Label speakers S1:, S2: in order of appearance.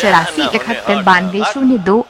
S1: चौरासी इकहत्तर बानवे शून्य दो